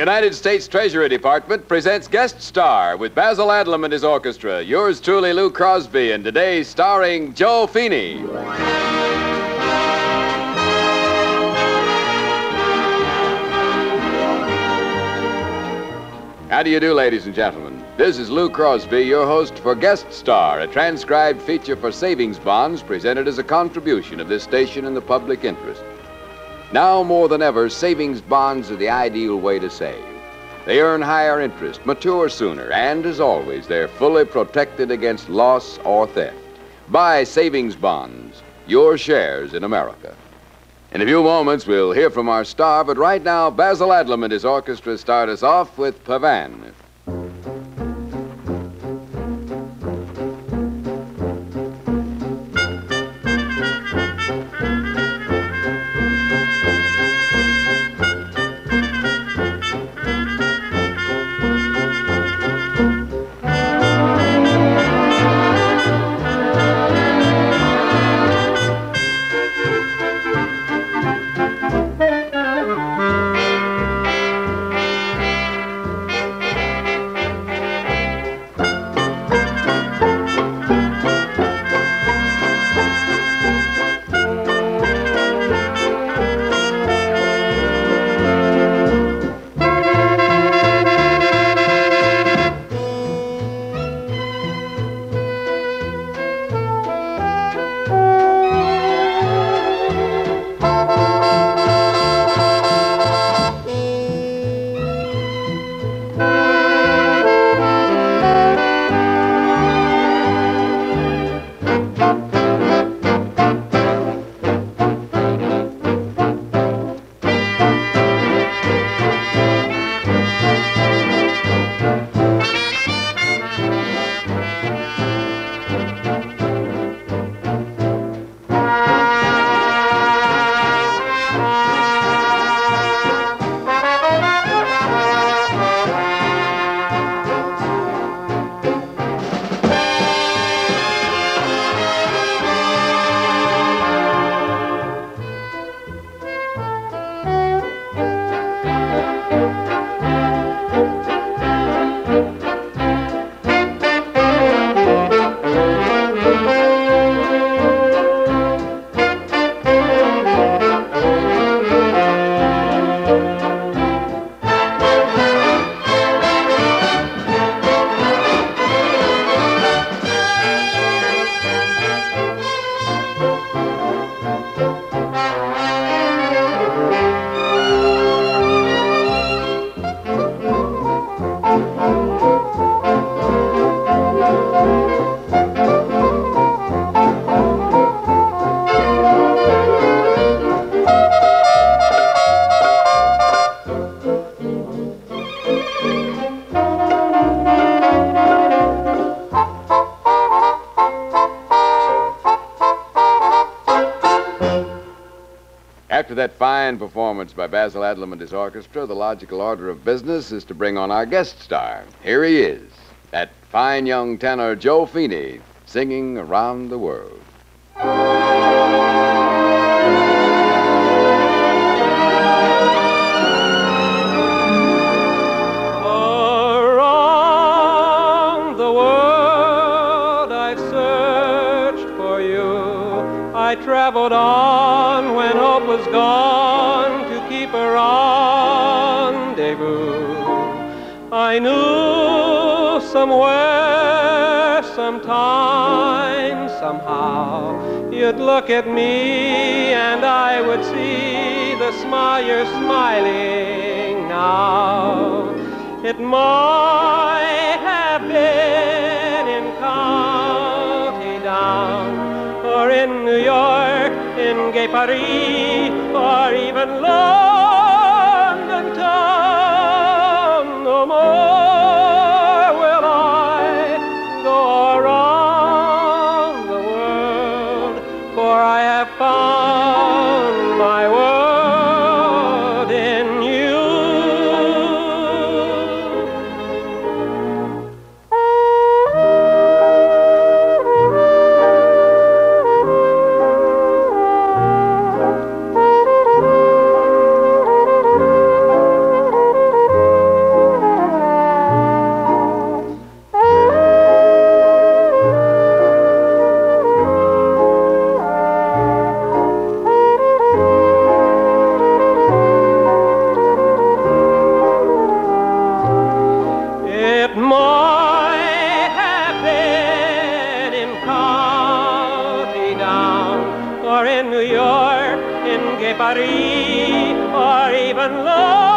United States Treasury Department presents Guest Star with Basil Adlam and his orchestra. Yours truly, Lou Crosby, and today starring Joe Feeney. How do you do, ladies and gentlemen? This is Lou Crosby, your host for Guest Star, a transcribed feature for savings bonds presented as a contribution of this station in the public interest. Now more than ever, savings bonds are the ideal way to save. They earn higher interest, mature sooner, and as always, they're fully protected against loss or theft. Buy savings bonds, your shares in America. In a few moments, we'll hear from our star, but right now, Basil Adlam and his orchestra start us off with Pavan. Performance by Basil Adlam and his orchestra, the logical order of business is to bring on our guest star. Here he is, that fine young tenor Joe Feeney, singing around the world. Around the world I've searched for you. I traveled on when hope was gone keep a rendezvous. I knew somewhere, sometime, somehow, you'd look at me and I would see the smile you're smiling now. It might have been in County Down or in New York, in Gay Paris, or even London Paris, or even London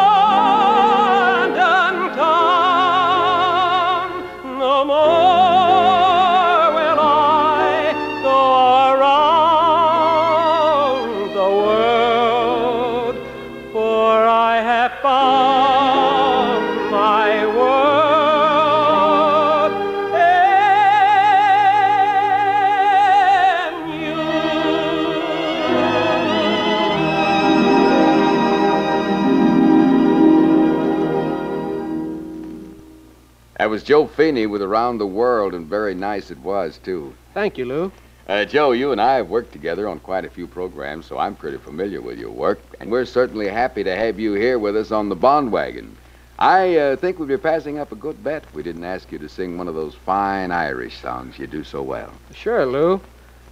Joe Feeney with Around the World, and very nice it was, too. Thank you, Lou. Uh, Joe, you and I have worked together on quite a few programs, so I'm pretty familiar with your work, and we're certainly happy to have you here with us on the Bond Wagon. I uh, think we'd be passing up a good bet if we didn't ask you to sing one of those fine Irish songs you do so well. Sure, Lou.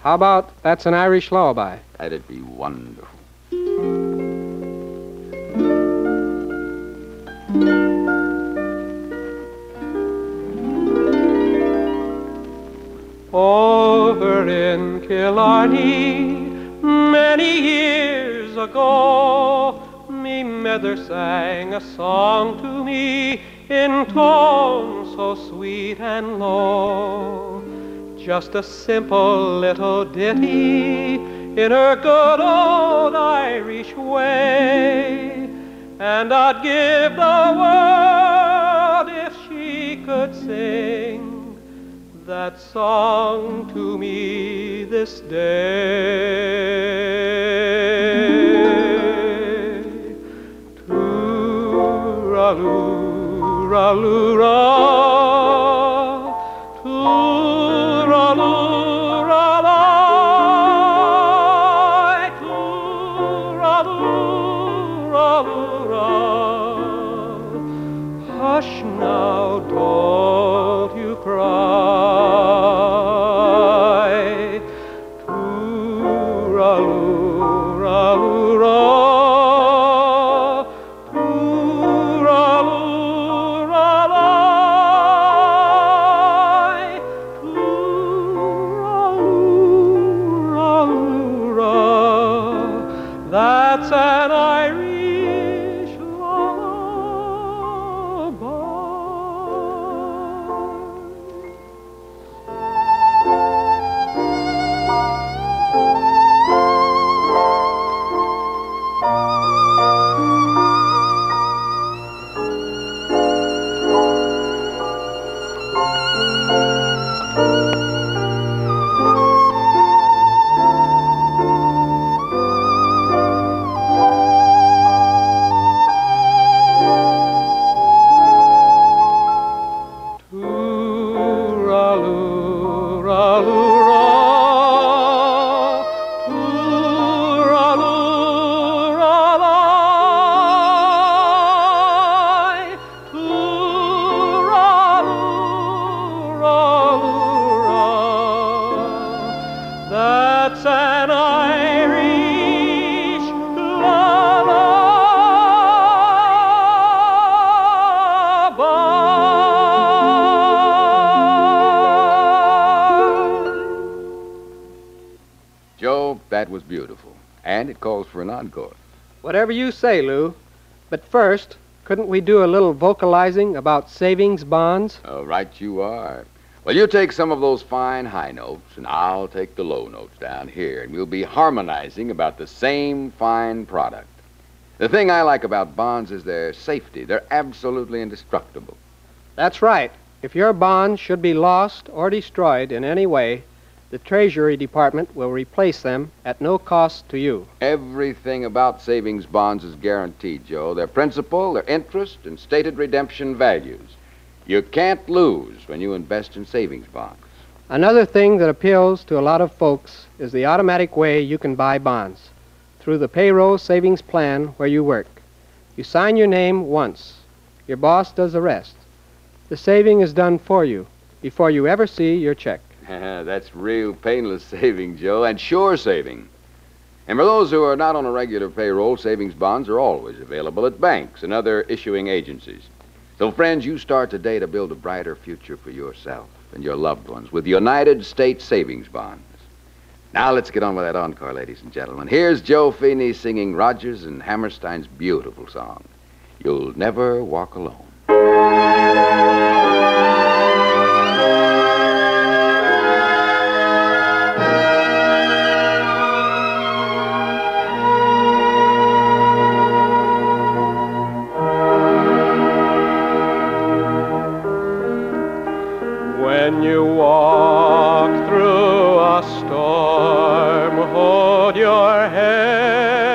How about That's an Irish Lullaby? That'd be wonderful. Over in Killarney, many years ago, me mother sang a song to me in tones so sweet and low. Just a simple little ditty in her good old Irish way. And I'd give the world if she could sing that song to me this day. Tooraloo, raloo, ra. Beautiful, and it calls for an encore. Whatever you say, Lou. But first, couldn't we do a little vocalizing about savings bonds? Oh, right you are. Well, you take some of those fine high notes, and I'll take the low notes down here, and we'll be harmonizing about the same fine product. The thing I like about bonds is their safety. They're absolutely indestructible. That's right. If your bonds should be lost or destroyed in any way, the Treasury Department will replace them at no cost to you. Everything about savings bonds is guaranteed, Joe. Their principal, their interest, and stated redemption values. You can't lose when you invest in savings bonds. Another thing that appeals to a lot of folks is the automatic way you can buy bonds through the payroll savings plan where you work. You sign your name once, your boss does the rest. The saving is done for you before you ever see your check. That's real painless saving, Joe, and sure saving. And for those who are not on a regular payroll, savings bonds are always available at banks and other issuing agencies. So, friends, you start today to build a brighter future for yourself and your loved ones with United States savings bonds. Now let's get on with that encore, ladies and gentlemen. Here's Joe Feeney singing Rodgers and Hammerstein's beautiful song, You'll Never Walk Alone. When you walk through a storm, hold your head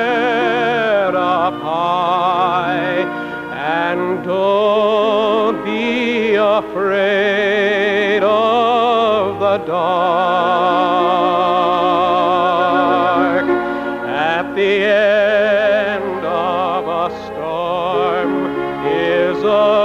up high and don't be afraid of the dark. At the end of a storm is a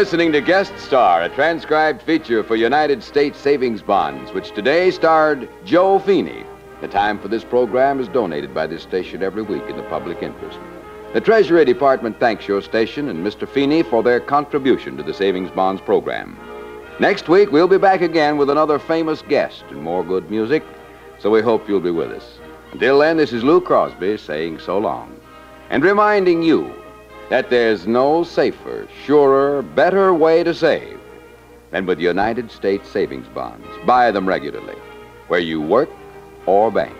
listening to Guest Star, a transcribed feature for United States Savings Bonds, which today starred Joe Feeney. The time for this program is donated by this station every week in the public interest. The Treasury Department thanks your station and Mr. Feeney for their contribution to the Savings Bonds program. Next week, we'll be back again with another famous guest and more good music, so we hope you'll be with us. Until then, this is Lou Crosby saying so long and reminding you that there's no safer, surer, better way to save than with United States savings bonds. Buy them regularly, where you work or bank.